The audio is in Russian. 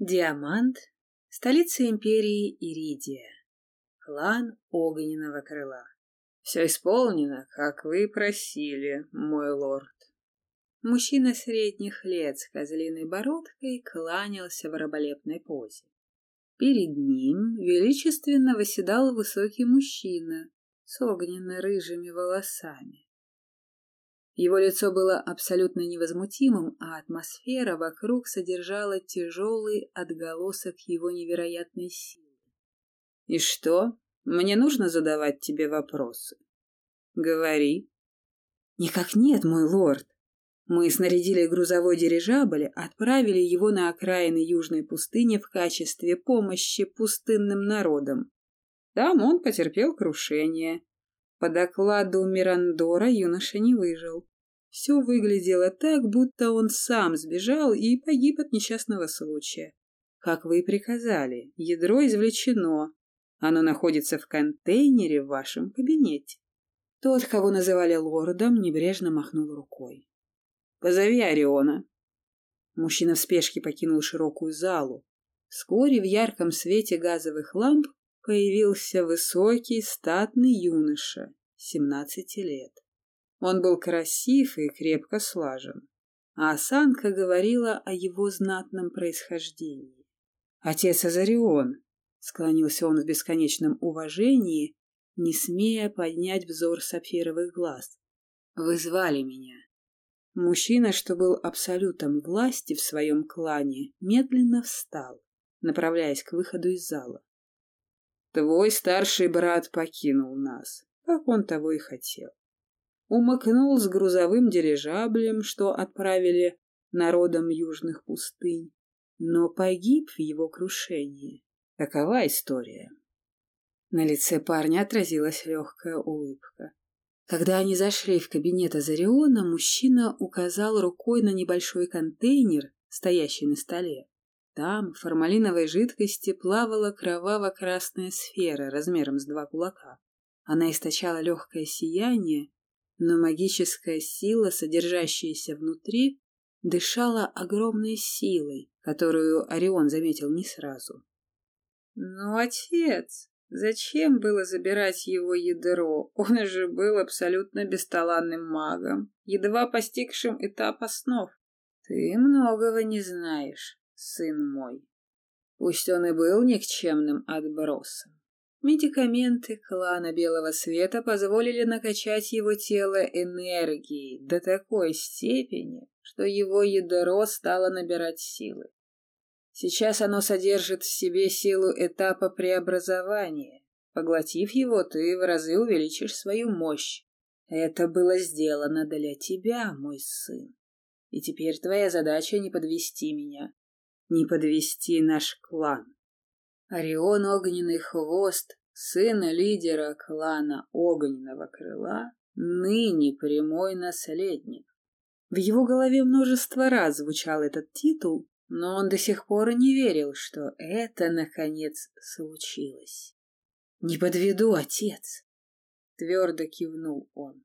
Диамант — столица империи Иридия, клан Огненного Крыла. Все исполнено, как вы просили, мой лорд. Мужчина средних лет с козлиной бородкой кланялся в раболепной позе. Перед ним величественно восседал высокий мужчина с огненно-рыжими волосами. Его лицо было абсолютно невозмутимым, а атмосфера вокруг содержала тяжелый отголосок его невероятной силы. «И что? Мне нужно задавать тебе вопросы?» «Говори». «Никак нет, мой лорд. Мы снарядили грузовой дирижабль, отправили его на окраины Южной пустыни в качестве помощи пустынным народам. Там он потерпел крушение. По докладу Мирандора юноша не выжил. Все выглядело так, будто он сам сбежал и погиб от несчастного случая. Как вы и приказали, ядро извлечено. Оно находится в контейнере в вашем кабинете. Тот, кого называли лордом, небрежно махнул рукой. «Позови Ориона». Мужчина в спешке покинул широкую залу. Вскоре в ярком свете газовых ламп появился высокий, статный юноша, семнадцати лет. Он был красив и крепко слажен, а осанка говорила о его знатном происхождении. «Отец Азарион», — склонился он в бесконечном уважении, не смея поднять взор сапфировых глаз. «Вы звали меня». Мужчина, что был абсолютом власти в своем клане, медленно встал, направляясь к выходу из зала. Твой старший брат покинул нас, как он того и хотел. Умыкнул с грузовым дирижаблем, что отправили народам южных пустынь, но погиб в его крушении. Такова история. На лице парня отразилась легкая улыбка. Когда они зашли в кабинет Азариона, мужчина указал рукой на небольшой контейнер, стоящий на столе. Там в формалиновой жидкости плавала кроваво-красная сфера размером с два кулака. Она источала легкое сияние, но магическая сила, содержащаяся внутри, дышала огромной силой, которую Орион заметил не сразу. «Ну, отец, зачем было забирать его ядро? Он же был абсолютно бесталанным магом, едва постигшим этап основ. Ты многого не знаешь сын мой. Пусть он и был никчемным отбросом. Медикаменты клана Белого Света позволили накачать его тело энергией до такой степени, что его ядро стало набирать силы. Сейчас оно содержит в себе силу этапа преобразования. Поглотив его, ты в разы увеличишь свою мощь. Это было сделано для тебя, мой сын. И теперь твоя задача не подвести меня, не подвести наш клан. Орион Огненный Хвост, сын лидера клана Огненного Крыла, ныне прямой наследник. В его голове множество раз звучал этот титул, но он до сих пор не верил, что это, наконец, случилось. «Не подведу, отец!» — твердо кивнул он.